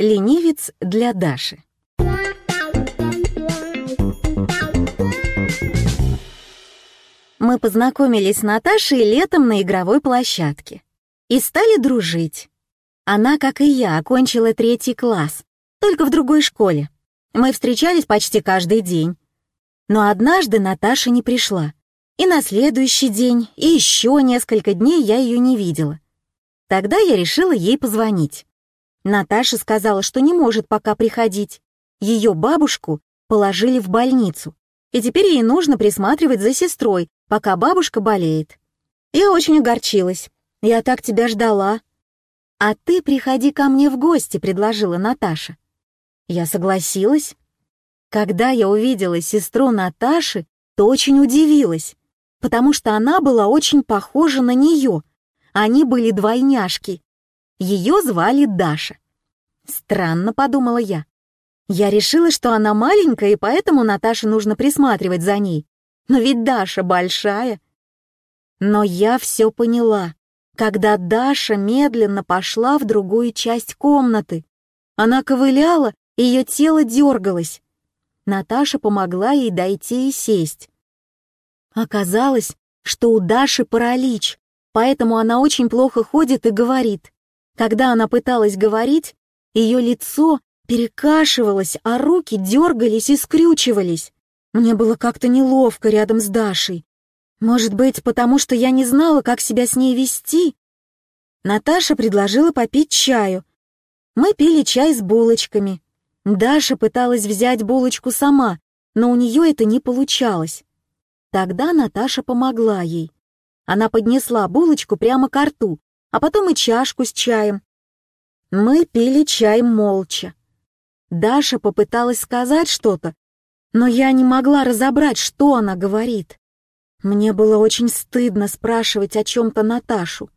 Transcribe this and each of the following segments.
Ленивец для Даши. Мы познакомились с Наташей летом на игровой площадке и стали дружить. Она, как и я, окончила третий класс, только в другой школе. Мы встречались почти каждый день. Но однажды Наташа не пришла. И на следующий день, и еще несколько дней я ее не видела. Тогда я решила ей позвонить. Наташа сказала, что не может пока приходить. Ее бабушку положили в больницу, и теперь ей нужно присматривать за сестрой, пока бабушка болеет. Я очень огорчилась. Я так тебя ждала. А ты приходи ко мне в гости, предложила Наташа. Я согласилась. Когда я увидела сестру Наташи, то очень удивилась, потому что она была очень похожа на нее. Они были двойняшки. Ее звали Даша. Странно, подумала я. Я решила, что она маленькая, и поэтому Наташе нужно присматривать за ней. Но ведь Даша большая. Но я все поняла, когда Даша медленно пошла в другую часть комнаты. Она ковыляла, ее тело дергалось. Наташа помогла ей дойти и сесть. Оказалось, что у Даши паралич, поэтому она очень плохо ходит и говорит. Когда она пыталась говорить, ее лицо перекашивалось, а руки дергались и скрючивались. Мне было как-то неловко рядом с Дашей. Может быть, потому что я не знала, как себя с ней вести? Наташа предложила попить чаю. Мы пили чай с булочками. Даша пыталась взять булочку сама, но у нее это не получалось. Тогда Наташа помогла ей. Она поднесла булочку прямо к рту, а потом и чашку с чаем. Мы пили чай молча. Даша попыталась сказать что-то, но я не могла разобрать, что она говорит. Мне было очень стыдно спрашивать о чем-то Наташу.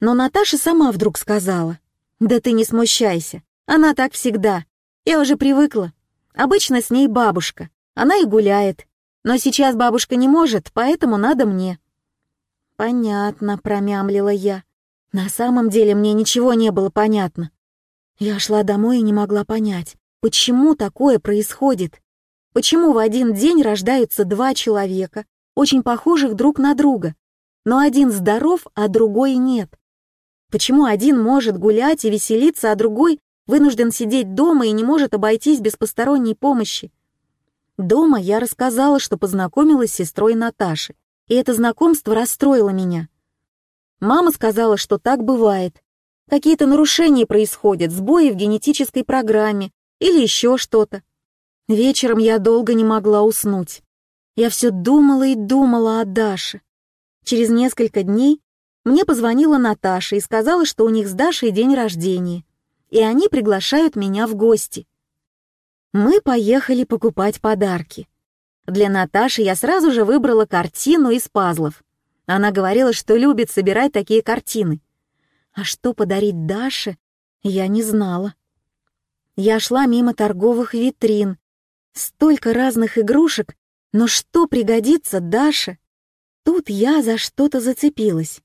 Но Наташа сама вдруг сказала, «Да ты не смущайся, она так всегда. Я уже привыкла. Обычно с ней бабушка, она и гуляет. Но сейчас бабушка не может, поэтому надо мне». «Понятно», — промямлила я. На самом деле мне ничего не было понятно. Я шла домой и не могла понять, почему такое происходит. Почему в один день рождаются два человека, очень похожих друг на друга, но один здоров, а другой нет? Почему один может гулять и веселиться, а другой вынужден сидеть дома и не может обойтись без посторонней помощи? Дома я рассказала, что познакомилась с сестрой Наташи, и это знакомство расстроило меня. Мама сказала, что так бывает. Какие-то нарушения происходят, сбои в генетической программе или еще что-то. Вечером я долго не могла уснуть. Я все думала и думала о Даше. Через несколько дней мне позвонила Наташа и сказала, что у них с Дашей день рождения, и они приглашают меня в гости. Мы поехали покупать подарки. Для Наташи я сразу же выбрала картину из пазлов. Она говорила, что любит собирать такие картины. А что подарить Даше, я не знала. Я шла мимо торговых витрин. Столько разных игрушек, но что пригодится Даше? Тут я за что-то зацепилась.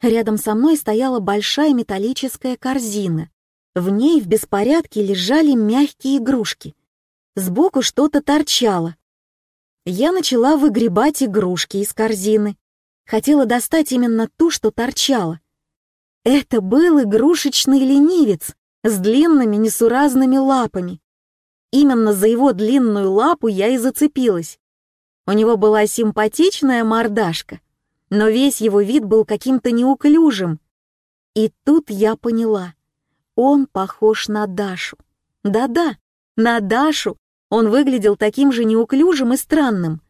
Рядом со мной стояла большая металлическая корзина. В ней в беспорядке лежали мягкие игрушки. Сбоку что-то торчало. Я начала выгребать игрушки из корзины. Хотела достать именно ту, что торчала. Это был игрушечный ленивец с длинными несуразными лапами. Именно за его длинную лапу я и зацепилась. У него была симпатичная мордашка, но весь его вид был каким-то неуклюжим. И тут я поняла, он похож на Дашу. Да-да, на Дашу. Он выглядел таким же неуклюжим и странным.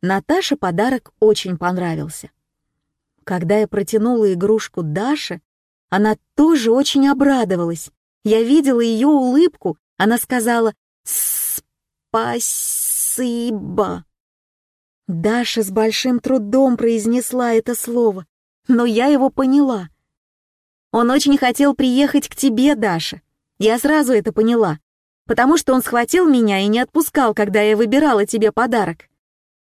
Наташе подарок очень понравился. Когда я протянула игрушку Даше, она тоже очень обрадовалась. Я видела ее улыбку, она сказала «Спасибо». Даша с большим трудом произнесла это слово, но я его поняла. Он очень хотел приехать к тебе, Даша. Я сразу это поняла, потому что он схватил меня и не отпускал, когда я выбирала тебе подарок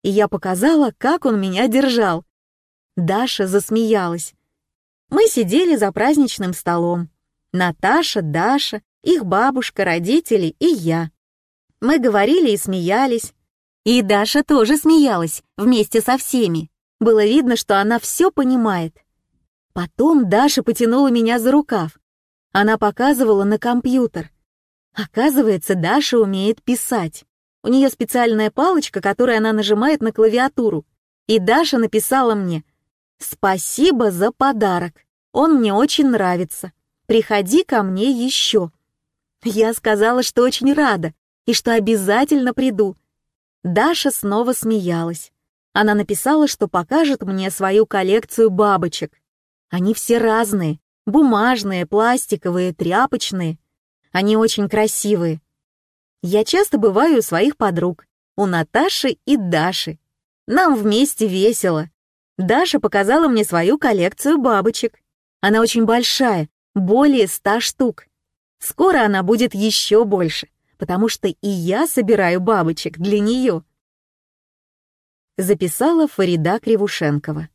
и я показала, как он меня держал. Даша засмеялась. Мы сидели за праздничным столом. Наташа, Даша, их бабушка, родители и я. Мы говорили и смеялись. И Даша тоже смеялась вместе со всеми. Было видно, что она все понимает. Потом Даша потянула меня за рукав. Она показывала на компьютер. Оказывается, Даша умеет писать. У нее специальная палочка, которой она нажимает на клавиатуру. И Даша написала мне «Спасибо за подарок. Он мне очень нравится. Приходи ко мне еще». Я сказала, что очень рада и что обязательно приду. Даша снова смеялась. Она написала, что покажет мне свою коллекцию бабочек. Они все разные, бумажные, пластиковые, тряпочные. Они очень красивые. Я часто бываю у своих подруг, у Наташи и Даши. Нам вместе весело. Даша показала мне свою коллекцию бабочек. Она очень большая, более ста штук. Скоро она будет еще больше, потому что и я собираю бабочек для нее. Записала Фарида Кривушенкова.